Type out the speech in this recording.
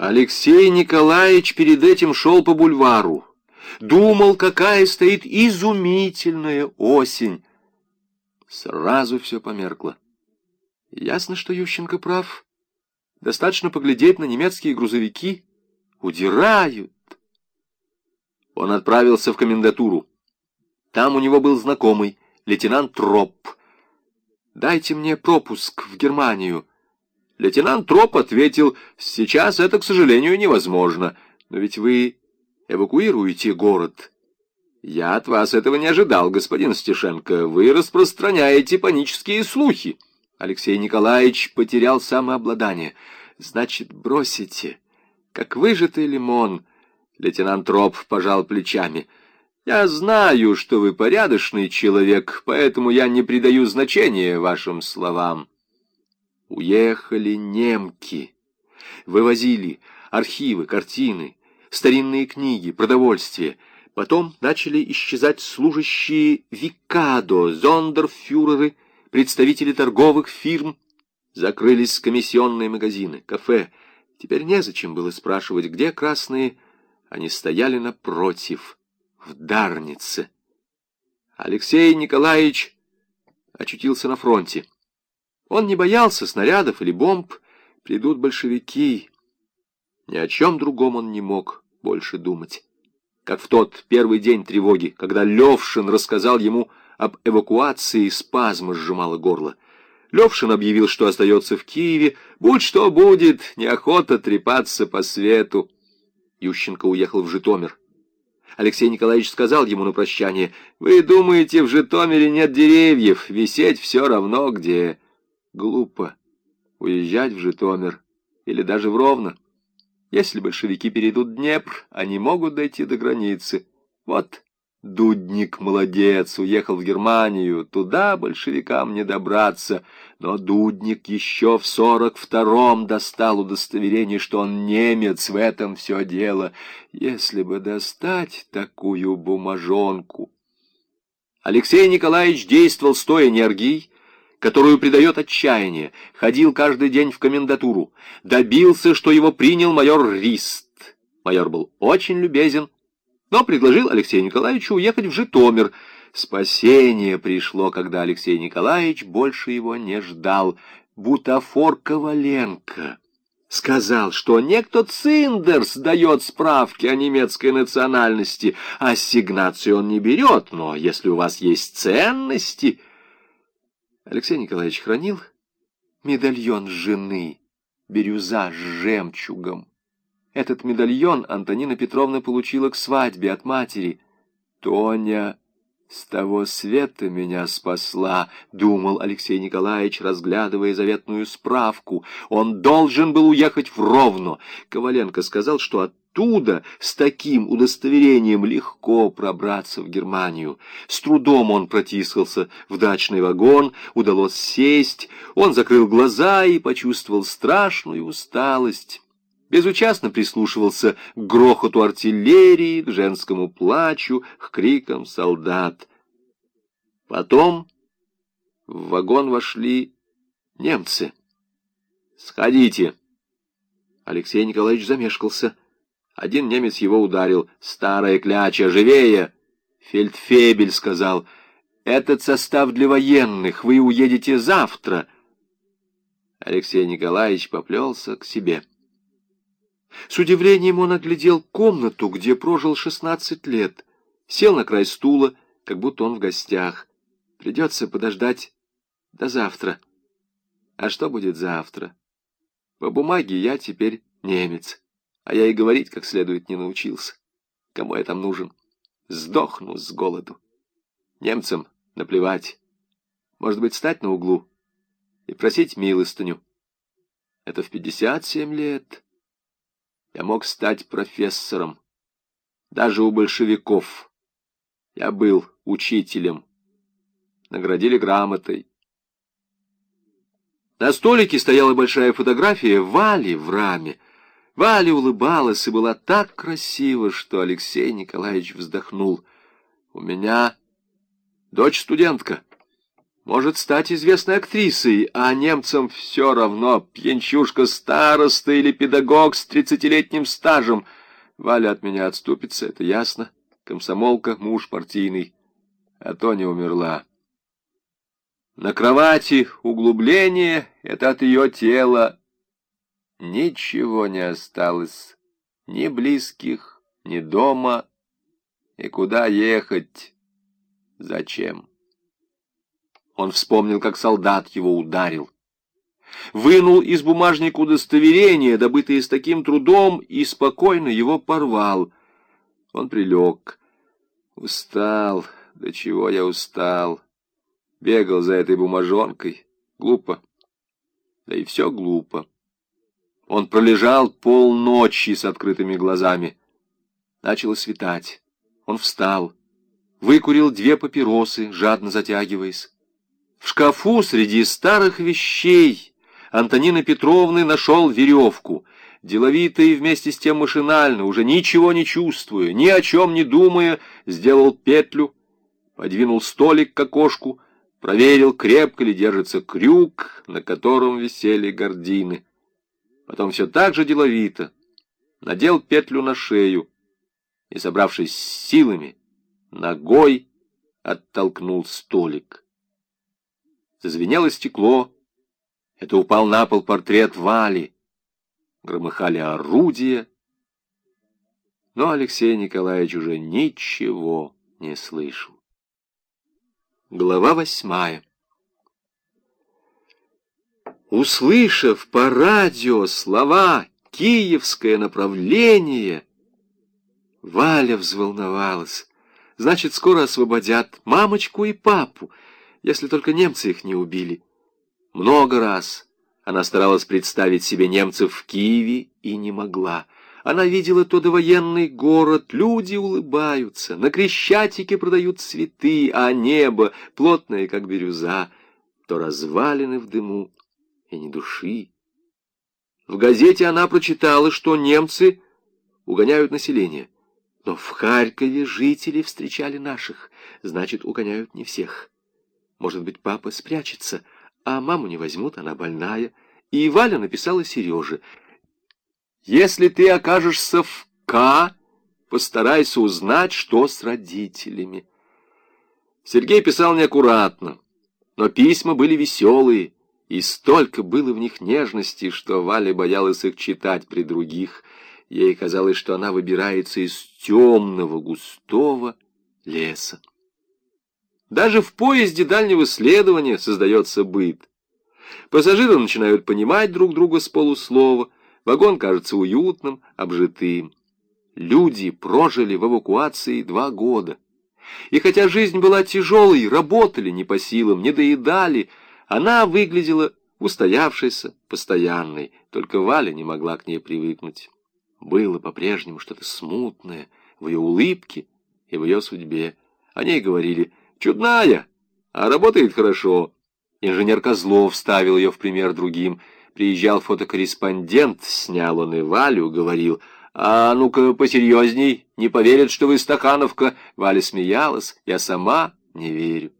Алексей Николаевич перед этим шел по бульвару. Думал, какая стоит изумительная осень. Сразу все померкло. Ясно, что Ющенко прав. Достаточно поглядеть на немецкие грузовики. Удирают. Он отправился в комендатуру. Там у него был знакомый, лейтенант Троп. «Дайте мне пропуск в Германию». Лейтенант Троп ответил, «Сейчас это, к сожалению, невозможно. Но ведь вы эвакуируете город». «Я от вас этого не ожидал, господин Стешенко. Вы распространяете панические слухи». Алексей Николаевич потерял самообладание. «Значит, бросите, как выжатый лимон». Лейтенант Троп пожал плечами. «Я знаю, что вы порядочный человек, поэтому я не придаю значения вашим словам». Уехали немки. Вывозили архивы, картины, старинные книги, продовольствие. Потом начали исчезать служащие Викадо, зондерфюреры, представители торговых фирм. Закрылись комиссионные магазины, кафе. Теперь незачем было спрашивать, где красные. Они стояли напротив, в Дарнице. Алексей Николаевич очутился на фронте. Он не боялся снарядов или бомб. Придут большевики. Ни о чем другом он не мог больше думать. Как в тот первый день тревоги, когда Левшин рассказал ему об эвакуации, спазм сжимало горло. Левшин объявил, что остается в Киеве. Будь что будет, неохота трепаться по свету. Ющенко уехал в Житомир. Алексей Николаевич сказал ему на прощание, «Вы думаете, в Житомире нет деревьев, висеть все равно где...» Глупо уезжать в Житомир или даже в Ровно. Если большевики перейдут Днепр, они могут дойти до границы. Вот Дудник молодец, уехал в Германию, туда большевикам не добраться. Но Дудник еще в сорок втором достал удостоверение, что он немец, в этом все дело. Если бы достать такую бумажонку... Алексей Николаевич действовал с той энергией, которую придает отчаяние, ходил каждый день в комендатуру, добился, что его принял майор Рист. Майор был очень любезен, но предложил Алексею Николаевичу уехать в Житомир. Спасение пришло, когда Алексей Николаевич больше его не ждал. Бутафор Коваленко сказал, что некто Циндерс дает справки о немецкой национальности. Ассигнацию он не берет, но если у вас есть ценности... Алексей Николаевич хранил медальон жены, бирюза с жемчугом. Этот медальон Антонина Петровна получила к свадьбе от матери. Тоня с того света меня спасла, думал Алексей Николаевич, разглядывая заветную справку. Он должен был уехать в Ровно. Коваленко сказал, что от оттуда с таким удостоверением легко пробраться в Германию. С трудом он протискался в дачный вагон, удалось сесть, он закрыл глаза и почувствовал страшную усталость. Безучастно прислушивался к грохоту артиллерии, к женскому плачу, к крикам солдат. Потом в вагон вошли немцы. «Сходите!» Алексей Николаевич замешкался. Один немец его ударил. «Старая кляча, живее!» Фельдфебель сказал, «Этот состав для военных, вы уедете завтра». Алексей Николаевич поплелся к себе. С удивлением он оглядел комнату, где прожил шестнадцать лет. Сел на край стула, как будто он в гостях. Придется подождать до завтра. А что будет завтра? По бумаге я теперь немец а я и говорить как следует не научился. Кому я там нужен? Сдохну с голоду. Немцам наплевать. Может быть, стать на углу и просить милостыню. Это в пятьдесят семь лет. Я мог стать профессором. Даже у большевиков. Я был учителем. Наградили грамотой. На столике стояла большая фотография Вали в раме. Валя улыбалась и была так красива, что Алексей Николаевич вздохнул. «У меня дочь студентка. может стать известной актрисой, а немцам все равно, пьянчушка староста или педагог с тридцатилетним стажем. Валя от меня отступится, это ясно. Комсомолка, муж партийный, а то не умерла. На кровати углубление — это от ее тела. Ничего не осталось, ни близких, ни дома, и куда ехать, зачем. Он вспомнил, как солдат его ударил. Вынул из бумажника удостоверение, добытое с таким трудом, и спокойно его порвал. Он прилег. Устал. До чего я устал. Бегал за этой бумажонкой. Глупо. Да и все глупо. Он пролежал полночи с открытыми глазами. Начало светать. Он встал. Выкурил две папиросы, жадно затягиваясь. В шкафу среди старых вещей Антонины Петровны нашел веревку. Деловито и вместе с тем машинально, уже ничего не чувствуя, ни о чем не думая, сделал петлю, подвинул столик к окошку, проверил, крепко ли держится крюк, на котором висели гардины. Потом все так же деловито надел петлю на шею и, собравшись силами, ногой оттолкнул столик. Зазвенело стекло. Это упал на пол портрет Вали. Громыхали орудия. Но Алексей Николаевич уже ничего не слышал. Глава восьмая. Услышав по радио слова «Киевское направление», Валя взволновалась. Значит, скоро освободят мамочку и папу если только немцы их не убили. Много раз она старалась представить себе немцев в Киеве и не могла. Она видела то довоенный город, люди улыбаются, на Крещатике продают цветы, а небо, плотное, как бирюза, то развалины в дыму и ни души. В газете она прочитала, что немцы угоняют население. Но в Харькове жители встречали наших, значит, угоняют не всех. Может быть, папа спрячется, а маму не возьмут, она больная. И Валя написала Сереже. «Если ты окажешься в К, постарайся узнать, что с родителями». Сергей писал неаккуратно, но письма были веселые, и столько было в них нежности, что Валя боялась их читать при других. Ей казалось, что она выбирается из темного, густого леса. Даже в поезде дальнего следования создается быт. Пассажиры начинают понимать друг друга с полуслова, вагон кажется уютным, обжитым. Люди прожили в эвакуации два года. И хотя жизнь была тяжелой, работали не по силам, не доедали, она выглядела устоявшейся, постоянной, только Валя не могла к ней привыкнуть. Было по-прежнему что-то смутное в ее улыбке и в ее судьбе. О ней говорили Чудная, а работает хорошо. Инженер Козлов ставил ее в пример другим. Приезжал фотокорреспондент, снял он и Валю, говорил, «А ну-ка посерьезней, не поверят, что вы стахановка». Валя смеялась, «Я сама не верю».